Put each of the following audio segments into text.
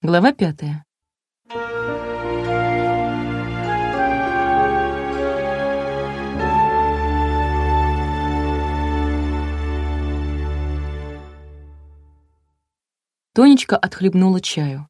Глава пятая. Тонечка отхлебнула чаю.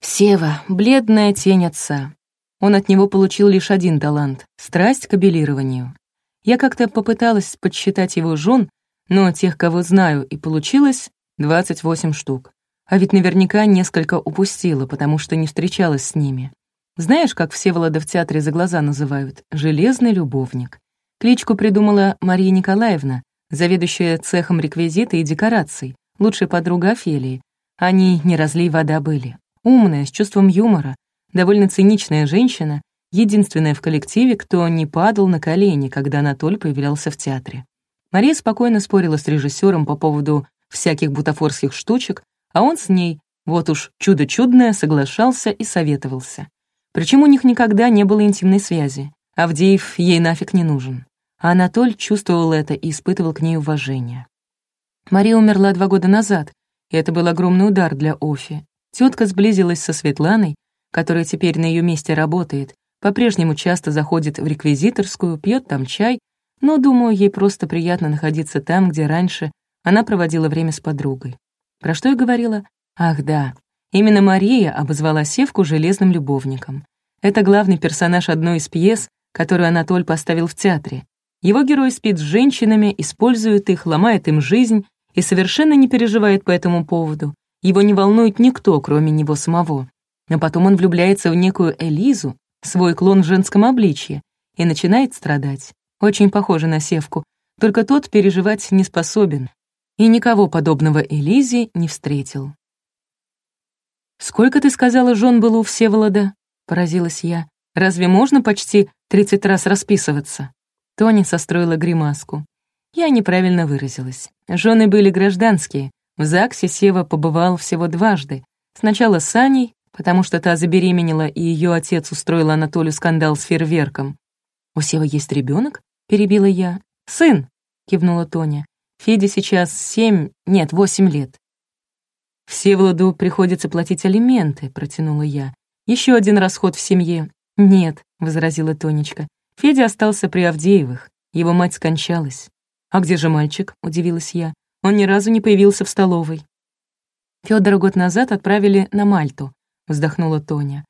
Сева — бледная тень отца. Он от него получил лишь один талант — страсть к абелированию. Я как-то попыталась подсчитать его жен, но тех, кого знаю, и получилось 28 штук. А ведь наверняка несколько упустила, потому что не встречалась с ними. Знаешь, как Всеволода в театре за глаза называют? «Железный любовник». Кличку придумала Мария Николаевна, заведующая цехом реквизита и декораций, лучшая подруга Офелии. Они не разлей вода были. Умная, с чувством юмора, довольно циничная женщина, единственная в коллективе, кто не падал на колени, когда Анатоль появлялся в театре. Мария спокойно спорила с режиссером по поводу всяких бутафорских штучек, а он с ней, вот уж чудо чудное, соглашался и советовался. Причем у них никогда не было интимной связи. Авдеев ей нафиг не нужен. А Анатоль чувствовал это и испытывал к ней уважение. Мария умерла два года назад, и это был огромный удар для Офи. Тетка сблизилась со Светланой, которая теперь на ее месте работает, по-прежнему часто заходит в реквизиторскую, пьет там чай, но, думаю, ей просто приятно находиться там, где раньше она проводила время с подругой. Про что я говорила? Ах, да. Именно Мария обозвала Севку железным любовником. Это главный персонаж одной из пьес, которую Анатоль поставил в театре. Его герой спит с женщинами, использует их, ломает им жизнь и совершенно не переживает по этому поводу. Его не волнует никто, кроме него самого. Но потом он влюбляется в некую Элизу, свой клон в женском обличье, и начинает страдать. Очень похоже на Севку, только тот переживать не способен, и никого подобного Элизе не встретил. «Сколько, ты сказала, жен было у Всеволода?» — поразилась я. «Разве можно почти тридцать раз расписываться?» Тони состроила гримаску. Я неправильно выразилась. Жены были гражданские. В ЗАГСе Сева побывал всего дважды. Сначала с Аней, потому что та забеременела, и ее отец устроил Анатолию скандал с фейерверком. «У Севы есть ребенок? перебила я. «Сын!» — кивнула Тоня. Феде сейчас семь, нет, восемь лет. «Всеволоду приходится платить алименты», — протянула я. Еще один расход в семье». «Нет», — возразила Тонечка. «Федя остался при Авдеевых. Его мать скончалась». «А где же мальчик?» — удивилась я. «Он ни разу не появился в столовой». Федора год назад отправили на Мальту», — вздохнула Тоня.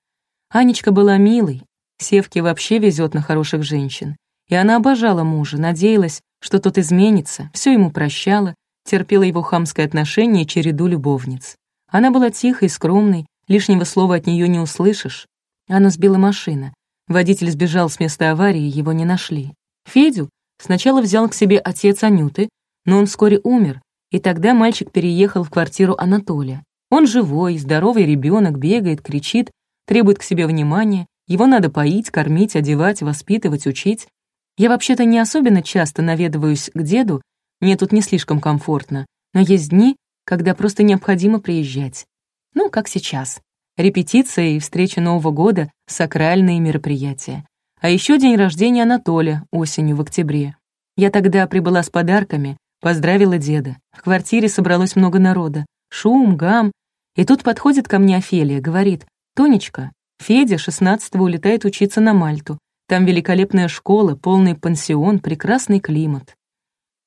«Анечка была милой. Севке вообще везет на хороших женщин. И она обожала мужа, надеялась, что тот изменится, все ему прощала, терпела его хамское отношение и череду любовниц. Она была тихой, скромной, лишнего слова от нее не услышишь. Она сбила машина. Водитель сбежал с места аварии, его не нашли. Федю сначала взял к себе отец Анюты, но он вскоре умер, и тогда мальчик переехал в квартиру Анатолия. Он живой, здоровый ребенок, бегает, кричит, требует к себе внимания, его надо поить, кормить, одевать, воспитывать, учить. Я вообще-то не особенно часто наведываюсь к деду, мне тут не слишком комфортно, но есть дни, когда просто необходимо приезжать. Ну, как сейчас. Репетиция и встреча Нового года — сакральные мероприятия. А еще день рождения Анатолия осенью в октябре. Я тогда прибыла с подарками, поздравила деда. В квартире собралось много народа. Шум, гам. И тут подходит ко мне Офелия, говорит, «Тонечка, Федя 16-го улетает учиться на Мальту. Там великолепная школа, полный пансион, прекрасный климат.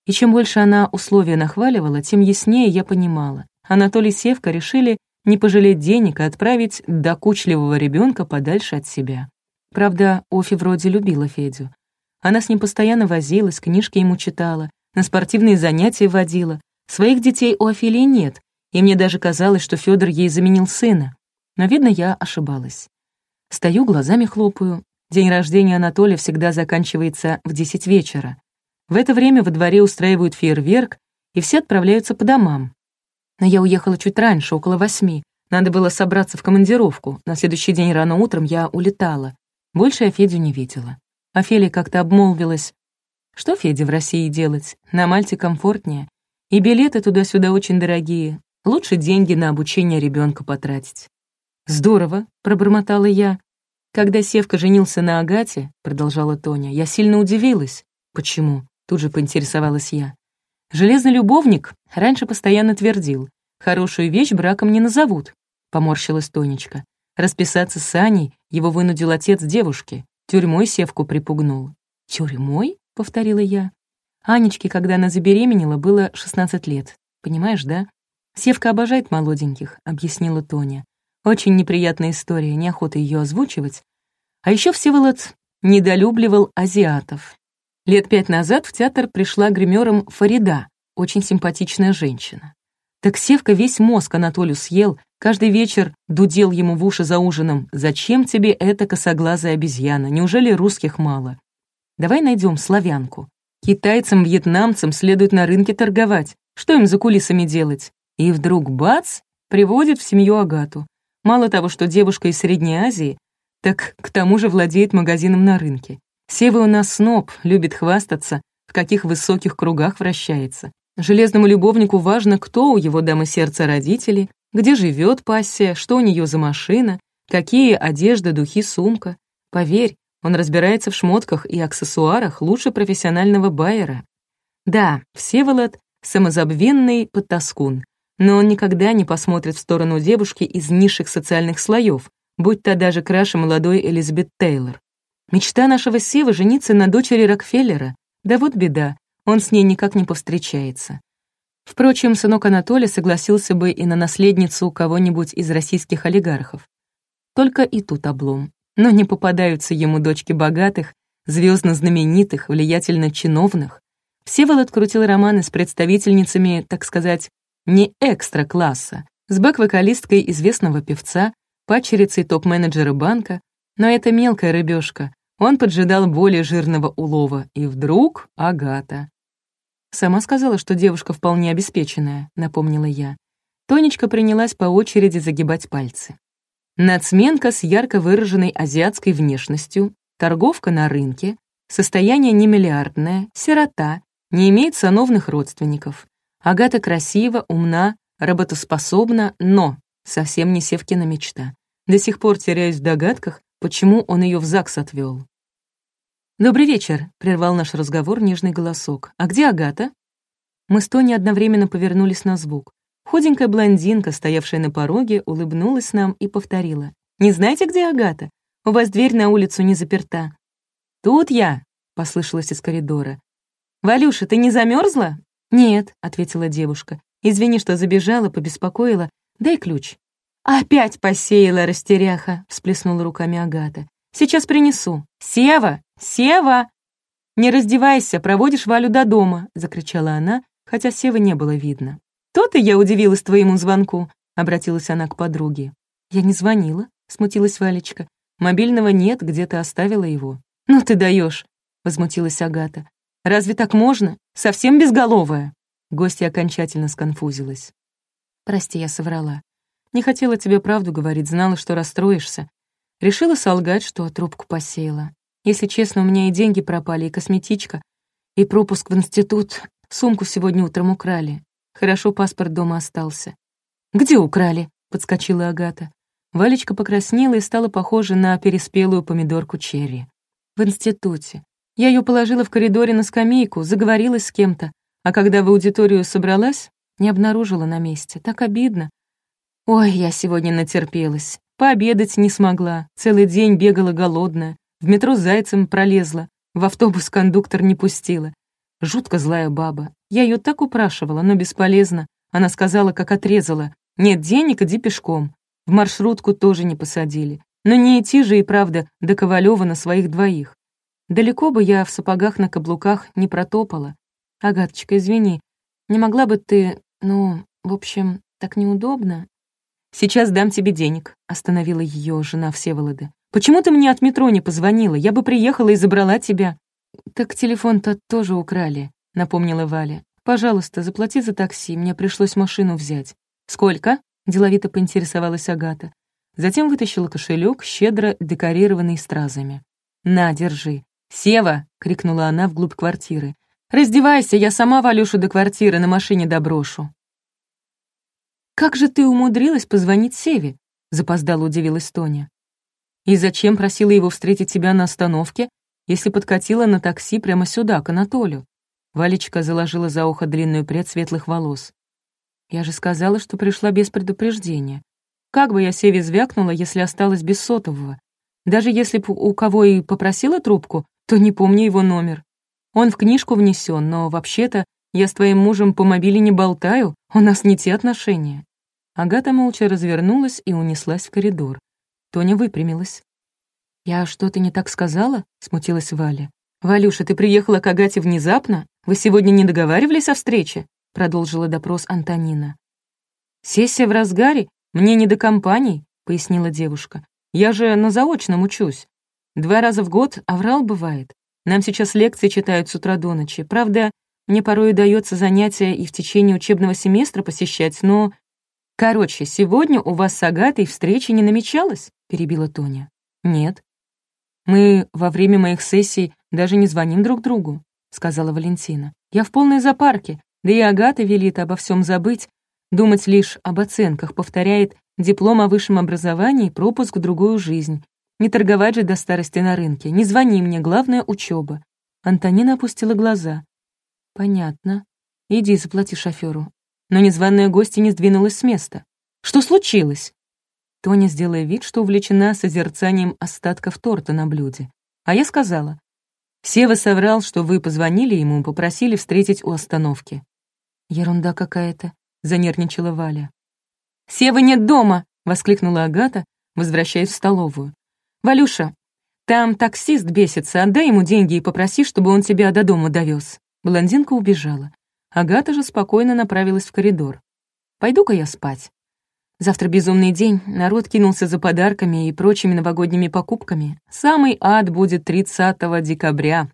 И чем больше она условия нахваливала, тем яснее я понимала. Анатолий Севка решили не пожалеть денег и отправить докучливого ребенка подальше от себя. Правда, Офи вроде любила Федю. Она с ним постоянно возилась, книжки ему читала, на спортивные занятия водила. Своих детей у Офелии нет, и мне даже казалось, что Федор ей заменил сына. Но, видно, я ошибалась. Стою, глазами хлопаю, День рождения Анатолия всегда заканчивается в 10 вечера. В это время во дворе устраивают фейерверк, и все отправляются по домам. Но я уехала чуть раньше, около восьми. Надо было собраться в командировку. На следующий день рано утром я улетала. Больше я Федю не видела. Офелия как-то обмолвилась. Что Феде в России делать? На Мальте комфортнее. И билеты туда-сюда очень дорогие. Лучше деньги на обучение ребенка потратить. «Здорово», — пробормотала я. «Когда Севка женился на Агате», — продолжала Тоня, — «я сильно удивилась». «Почему?» — тут же поинтересовалась я. «Железный любовник раньше постоянно твердил, хорошую вещь браком не назовут. поморщилась Тонечка. Расписаться с Аней его вынудил отец девушки. Тюрьмой Севку припугнул. «Тюрьмой?» — повторила я. Анечке, когда она забеременела, было 16 лет. Понимаешь, да? Севка обожает молоденьких, объяснила Тоня. Очень неприятная история, неохота ее озвучивать. А еще Всеволод недолюбливал азиатов. Лет пять назад в театр пришла гримером Фарида, очень симпатичная женщина. Так Севка весь мозг Анатолию съел, каждый вечер дудел ему в уши за ужином. «Зачем тебе эта косоглазая обезьяна? Неужели русских мало? Давай найдем славянку. Китайцам, вьетнамцам следует на рынке торговать. Что им за кулисами делать? И вдруг бац, приводит в семью Агату. Мало того, что девушка из Средней Азии, так к тому же владеет магазином на рынке. Сева у нас сноб, любит хвастаться, в каких высоких кругах вращается. Железному любовнику важно, кто у его дамы сердца родители, где живет пассия, что у нее за машина, какие одежда, духи, сумка. Поверь, он разбирается в шмотках и аксессуарах лучше профессионального байера. Да, Всеволод — самозабвенный подтаскун, но он никогда не посмотрит в сторону девушки из низших социальных слоев, будь то даже краше молодой Элизабет Тейлор. Мечта нашего Сева — жениться на дочери Рокфеллера. Да вот беда, он с ней никак не повстречается. Впрочем, сынок Анатолия согласился бы и на наследницу кого-нибудь из российских олигархов. Только и тут облом. Но не попадаются ему дочки богатых, звездно знаменитых, влиятельно чиновных. Всеволод крутил романы с представительницами, так сказать, не экстра-класса, с бэк-вокалисткой известного певца, падчерицей топ-менеджера банка, но это мелкая рыбешка. Он поджидал более жирного улова, и вдруг Агата. «Сама сказала, что девушка вполне обеспеченная», — напомнила я. Тонечка принялась по очереди загибать пальцы. Нацменка с ярко выраженной азиатской внешностью, торговка на рынке, состояние немиллиардное, сирота, не имеет сановных родственников. Агата красива, умна, работоспособна, но совсем не Севкина мечта. До сих пор теряюсь в догадках, почему он ее в ЗАГС отвел. «Добрый вечер», — прервал наш разговор нежный голосок. «А где Агата?» Мы с Тони одновременно повернулись на звук. Худенькая блондинка, стоявшая на пороге, улыбнулась нам и повторила. «Не знаете, где Агата? У вас дверь на улицу не заперта». «Тут я», — послышалось из коридора. «Валюша, ты не замерзла? «Нет», — ответила девушка. «Извини, что забежала, побеспокоила. Дай ключ». «Опять посеяла растеряха», — всплеснула руками Агата. «Сейчас принесу. Сева! Сева!» «Не раздевайся, проводишь Валю до дома», — закричала она, хотя Сева не было видно. «То-то я удивилась твоему звонку», — обратилась она к подруге. «Я не звонила», — смутилась Валечка. «Мобильного нет, где-то оставила его». «Ну ты даешь, возмутилась Агата. «Разве так можно? Совсем безголовая?» Гостья окончательно сконфузилась. «Прости, я соврала. Не хотела тебе правду говорить, знала, что расстроишься. Решила солгать, что трубку посеяла. Если честно, у меня и деньги пропали, и косметичка, и пропуск в институт. Сумку сегодня утром украли. Хорошо, паспорт дома остался. «Где украли?» — подскочила Агата. Валечка покраснела и стала похожа на переспелую помидорку черри. «В институте. Я ее положила в коридоре на скамейку, заговорилась с кем-то, а когда в аудиторию собралась, не обнаружила на месте. Так обидно. Ой, я сегодня натерпелась. Пообедать не смогла, целый день бегала голодная, в метро зайцем пролезла, в автобус кондуктор не пустила. Жутко злая баба. Я ее так упрашивала, но бесполезно. Она сказала, как отрезала. Нет денег, иди пешком. В маршрутку тоже не посадили. Но не идти же и правда до Ковалева на своих двоих. Далеко бы я в сапогах на каблуках не протопала. Агаточка, извини, не могла бы ты, ну, в общем, так неудобно. «Сейчас дам тебе денег», — остановила ее жена Всеволода. «Почему ты мне от метро не позвонила? Я бы приехала и забрала тебя». «Так телефон-то тоже украли», — напомнила Валя. «Пожалуйста, заплати за такси, мне пришлось машину взять». «Сколько?» — деловито поинтересовалась Агата. Затем вытащила кошелек, щедро декорированный стразами. «На, держи». «Сева!» — крикнула она вглубь квартиры. «Раздевайся, я сама Валюшу до квартиры на машине доброшу». «Как же ты умудрилась позвонить Севе?» — запоздало удивилась Тоня. «И зачем просила его встретить тебя на остановке, если подкатила на такси прямо сюда, к Анатолию?» Валечка заложила за ухо длинную прядь светлых волос. «Я же сказала, что пришла без предупреждения. Как бы я Севе звякнула, если осталась без сотового? Даже если б у кого и попросила трубку, то не помню его номер. Он в книжку внесен, но вообще-то я с твоим мужем по мобиле не болтаю, у нас не те отношения». Агата молча развернулась и унеслась в коридор. Тоня выпрямилась. «Я что-то не так сказала?» — смутилась Валя. «Валюша, ты приехала к Агате внезапно? Вы сегодня не договаривались о встрече?» — продолжила допрос Антонина. «Сессия в разгаре, мне не до компаний», — пояснила девушка. «Я же на заочном учусь. Два раза в год аврал бывает. Нам сейчас лекции читают с утра до ночи. Правда, мне порой удается занятия и в течение учебного семестра посещать, но... Короче, сегодня у вас с Агатой встречи не намечалось?» — перебила Тоня. «Нет». «Мы во время моих сессий даже не звоним друг другу», — сказала Валентина. «Я в полной запарке, да и Агата велит обо всем забыть, думать лишь об оценках, повторяет диплом о высшем образовании, пропуск в другую жизнь. Не торговать же до старости на рынке, не звони мне, главное — учеба. Антонина опустила глаза. «Понятно. Иди, заплати шоферу. Но незваная гостья не сдвинулась с места. «Что случилось?» Тоня, сделая вид, что увлечена созерцанием остатков торта на блюде. А я сказала. «Сева соврал, что вы позвонили ему и попросили встретить у остановки». «Ерунда какая-то», — занервничала Валя. «Севы нет дома!» — воскликнула Агата, возвращаясь в столовую. «Валюша, там таксист бесится, отдай ему деньги и попроси, чтобы он тебя до дома довез». Блондинка убежала. Агата же спокойно направилась в коридор. «Пойду-ка я спать». Завтра безумный день, народ кинулся за подарками и прочими новогодними покупками. Самый ад будет 30 декабря.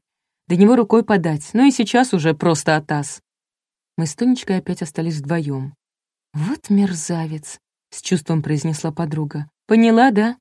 До него рукой подать, но и сейчас уже просто атас. Мы с Тонечкой опять остались вдвоем. «Вот мерзавец», — с чувством произнесла подруга. «Поняла, да?»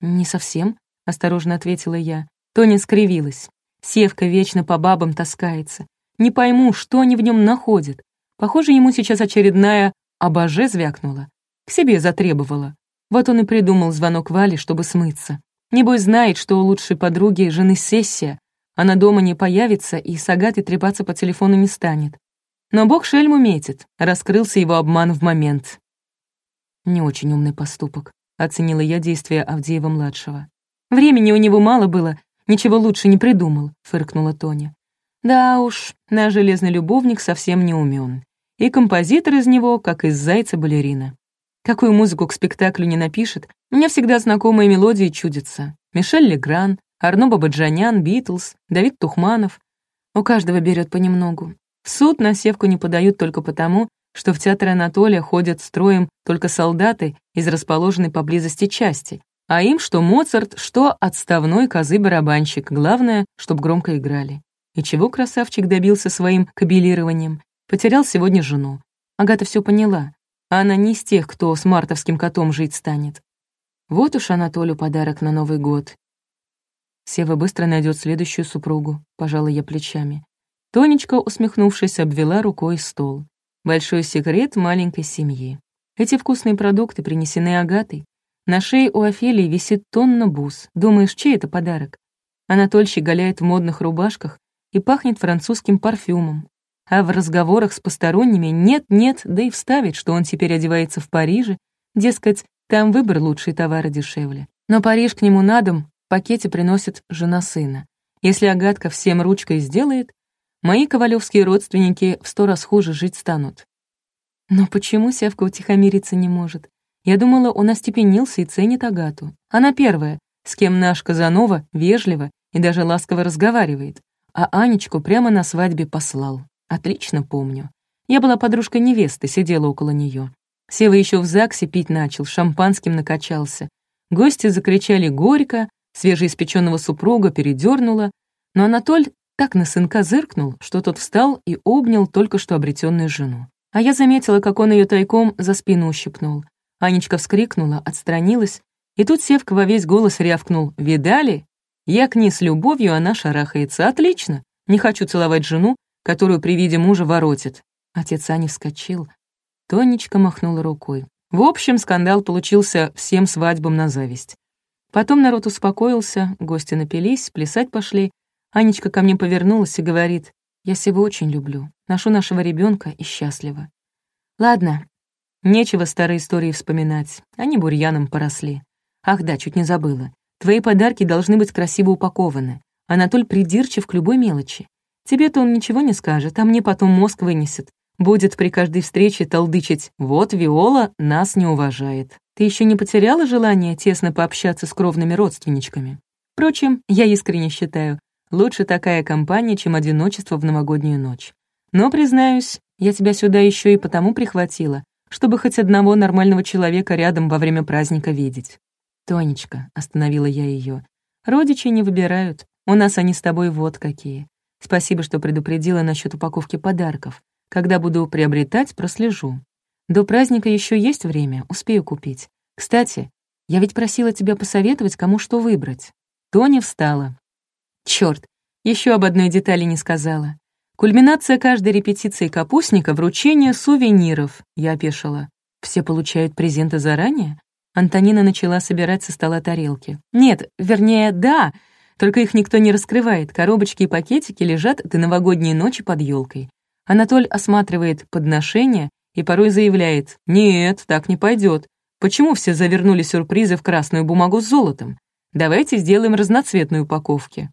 «Не совсем», — осторожно ответила я. Тоня скривилась. Севка вечно по бабам таскается. Не пойму, что они в нем находят. Похоже, ему сейчас очередная «абаже» звякнула. К себе затребовала. Вот он и придумал звонок Вале, чтобы смыться. Небось знает, что у лучшей подруги жены сессия. Она дома не появится и с Агатой трепаться по телефону не станет. Но бог шельму метит, раскрылся его обман в момент. Не очень умный поступок, оценила я действия Авдеева-младшего. Времени у него мало было, ничего лучше не придумал, фыркнула Тоня. Да уж, наш железный любовник совсем не умен. И композитор из него, как из зайца балерина. Какую музыку к спектаклю не напишет, мне всегда знакомые мелодии чудятся. Мишель Легран, Арно Бабаджанян, Битлз, Давид Тухманов. У каждого берет понемногу. В суд на севку не подают только потому, что в театр Анатолия ходят строем только солдаты из расположенной поблизости части, а им что Моцарт, что отставной козы-барабанщик, главное, чтоб громко играли. И чего красавчик добился своим кабелированием? Потерял сегодня жену. Агата все поняла. Она не из тех, кто с мартовским котом жить станет. Вот уж Анатолию подарок на Новый год. Сева быстро найдет следующую супругу, пожала я плечами. Тонечка, усмехнувшись, обвела рукой стол. Большой секрет маленькой семьи. Эти вкусные продукты принесены Агатой. На шее у Офелии висит тонна бус. Думаешь, чей это подарок? Анатольщик голяет в модных рубашках и пахнет французским парфюмом а в разговорах с посторонними нет-нет, да и вставить, что он теперь одевается в Париже, дескать, там выбор лучший товары дешевле. Но Париж к нему на дом в пакете приносит жена сына. Если Агатка всем ручкой сделает, мои ковалевские родственники в сто раз хуже жить станут. Но почему Севка утихомириться не может? Я думала, он остепенился и ценит Агату. Она первая, с кем наш Казанова вежливо и даже ласково разговаривает, а Анечку прямо на свадьбе послал. Отлично помню. Я была подружкой невесты, сидела около нее. Сева еще в ЗАГСе пить начал, шампанским накачался. Гости закричали горько, свежеиспеченного супруга передернула, но Анатоль так на сынка зыркнул, что тот встал и обнял только что обретенную жену. А я заметила, как он ее тайком за спину ущипнул. Анечка вскрикнула, отстранилась, и тут Севка во весь голос рявкнул «Видали? Я к ней с любовью, она шарахается. Отлично. Не хочу целовать жену, которую при виде мужа воротит. Отец Ани вскочил. Тонечка махнула рукой. В общем, скандал получился всем свадьбам на зависть. Потом народ успокоился, гости напились, плясать пошли. Анечка ко мне повернулась и говорит, «Я себя очень люблю, ношу нашего ребенка и счастлива». «Ладно, Нечего старые истории вспоминать, они бурьяном поросли. Ах да, чуть не забыла. Твои подарки должны быть красиво упакованы. Анатоль придирчив к любой мелочи. Тебе-то он ничего не скажет, а мне потом мозг вынесет. Будет при каждой встрече толдычить «Вот Виола нас не уважает». Ты еще не потеряла желание тесно пообщаться с кровными родственничками? Впрочем, я искренне считаю, лучше такая компания, чем одиночество в новогоднюю ночь. Но, признаюсь, я тебя сюда еще и потому прихватила, чтобы хоть одного нормального человека рядом во время праздника видеть. «Тонечка», — остановила я ее, — «родичи не выбирают, у нас они с тобой вот какие. Спасибо, что предупредила насчет упаковки подарков. Когда буду приобретать, прослежу. До праздника еще есть время, успею купить. Кстати, я ведь просила тебя посоветовать, кому что выбрать. Тоня встала. Черт, еще об одной детали не сказала. Кульминация каждой репетиции капустника — вручение сувениров, я опешила. Все получают презенты заранее? Антонина начала собирать со стола тарелки. Нет, вернее, да, только их никто не раскрывает. Коробочки и пакетики лежат до новогодней ночи под елкой. Анатоль осматривает подношения и порой заявляет «Нет, так не пойдет. Почему все завернули сюрпризы в красную бумагу с золотом? Давайте сделаем разноцветные упаковки».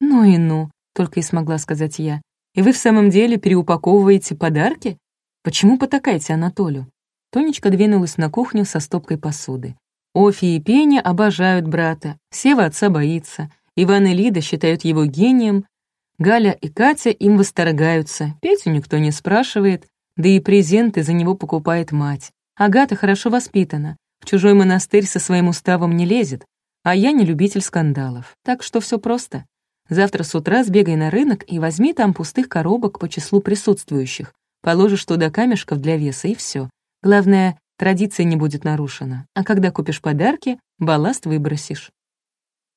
«Ну и ну», — только и смогла сказать я. «И вы в самом деле переупаковываете подарки? Почему потакаете Анатолию?» Тонечка двинулась на кухню со стопкой посуды. Офи и Пеня обожают брата, Сева отца боится, Иван и Лида считают его гением, Галя и Катя им восторгаются, Петю никто не спрашивает, да и презенты за него покупает мать. Агата хорошо воспитана, в чужой монастырь со своим уставом не лезет, а я не любитель скандалов, так что все просто. Завтра с утра сбегай на рынок и возьми там пустых коробок по числу присутствующих, положишь туда камешков для веса и все. Главное, традиция не будет нарушена, а когда купишь подарки, балласт выбросишь.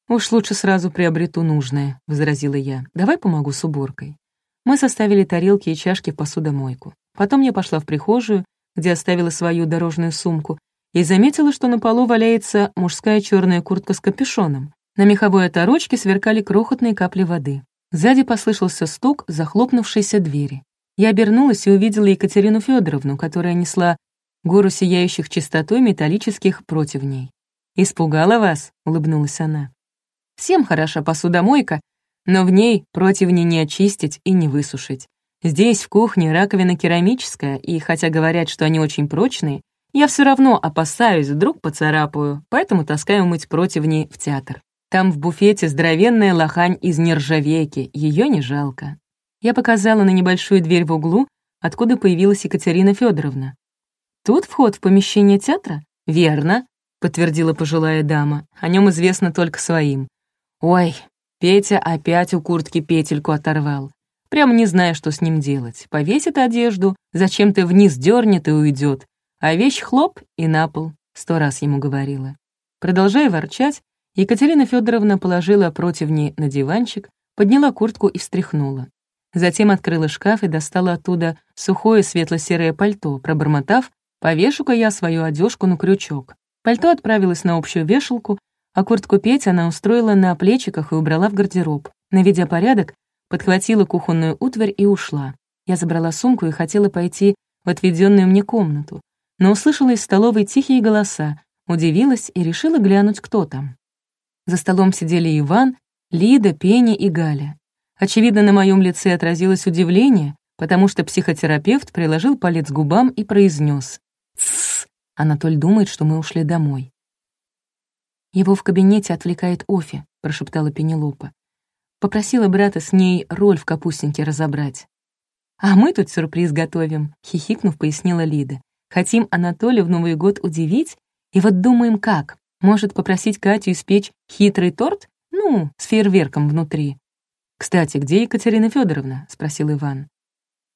«Уж лучше сразу приобрету нужное», — возразила я. «Давай помогу с уборкой». Мы составили тарелки и чашки в посудомойку. Потом я пошла в прихожую, где оставила свою дорожную сумку, и заметила, что на полу валяется мужская черная куртка с капюшоном. На меховой оторочке сверкали крохотные капли воды. Сзади послышался стук захлопнувшейся двери. Я обернулась и увидела Екатерину Федоровну, которая несла гору сияющих чистотой металлических противней. «Испугала вас?» — улыбнулась она. Всем хороша посудомойка, но в ней противни не очистить и не высушить. Здесь, в кухне, раковина керамическая, и хотя говорят, что они очень прочные, я все равно опасаюсь, вдруг поцарапаю, поэтому таскаю мыть противни в театр. Там в буфете здоровенная лохань из нержавейки, ее не жалко. Я показала на небольшую дверь в углу, откуда появилась Екатерина Федоровна. «Тут вход в помещение театра?» «Верно», — подтвердила пожилая дама. «О нем известно только своим. Ой, Петя опять у куртки петельку оторвал. Прям не зная, что с ним делать. Повесит одежду, зачем-то вниз дернет и уйдет. А вещь хлоп и на пол. Сто раз ему говорила. Продолжая ворчать, Екатерина Федоровна положила противни на диванчик, подняла куртку и встряхнула. Затем открыла шкаф и достала оттуда сухое светло-серое пальто, пробормотав «Повешу-ка я свою одежку на крючок». Пальто отправилось на общую вешалку, а куртку Петь она устроила на плечиках и убрала в гардероб. Наведя порядок, подхватила кухонную утварь и ушла. Я забрала сумку и хотела пойти в отведенную мне комнату, но услышала из столовой тихие голоса, удивилась и решила глянуть, кто там. За столом сидели Иван, Лида, Пеня и Галя. Очевидно, на моем лице отразилось удивление, потому что психотерапевт приложил палец к губам и произнес: «Тссс, Анатоль думает, что мы ушли домой». «Его в кабинете отвлекает Офи», — прошептала Пенелопа. Попросила брата с ней роль в капустнике разобрать. «А мы тут сюрприз готовим», — хихикнув, пояснила Лида. «Хотим Анатолия в Новый год удивить, и вот думаем, как. Может, попросить Катю испечь хитрый торт? Ну, с фейерверком внутри». «Кстати, где Екатерина Федоровна? спросил Иван.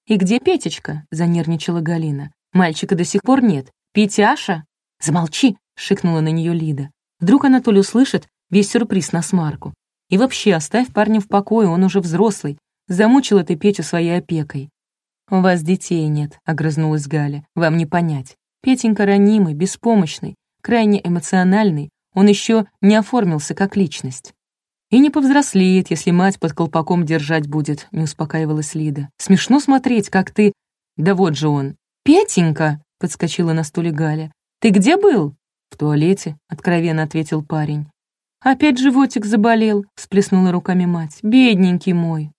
«И где Петечка?» — занервничала Галина. «Мальчика до сих пор нет. Петяша?» «Замолчи!» — шикнула на нее Лида. Вдруг Анатолий услышит весь сюрприз на смарку. И вообще, оставь парня в покое, он уже взрослый. Замучила ты Петю своей опекой. «У вас детей нет», — огрызнулась Галя. «Вам не понять. Петенька ранимый, беспомощный, крайне эмоциональный, он еще не оформился как личность». «И не повзрослеет, если мать под колпаком держать будет», — не успокаивалась Лида. «Смешно смотреть, как ты...» «Да вот же он». «Петенька!» — подскочила на стуле Галя. «Ты где был?» «В туалете», — откровенно ответил парень. «Опять животик заболел», — всплеснула руками мать. «Бедненький мой».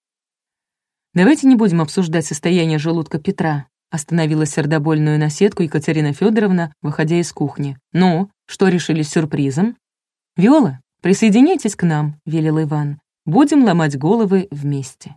«Давайте не будем обсуждать состояние желудка Петра», — остановила сердобольную наседку Екатерина Федоровна, выходя из кухни. «Ну, что решили с сюрпризом?» «Виола, присоединяйтесь к нам», — велел Иван. «Будем ломать головы вместе».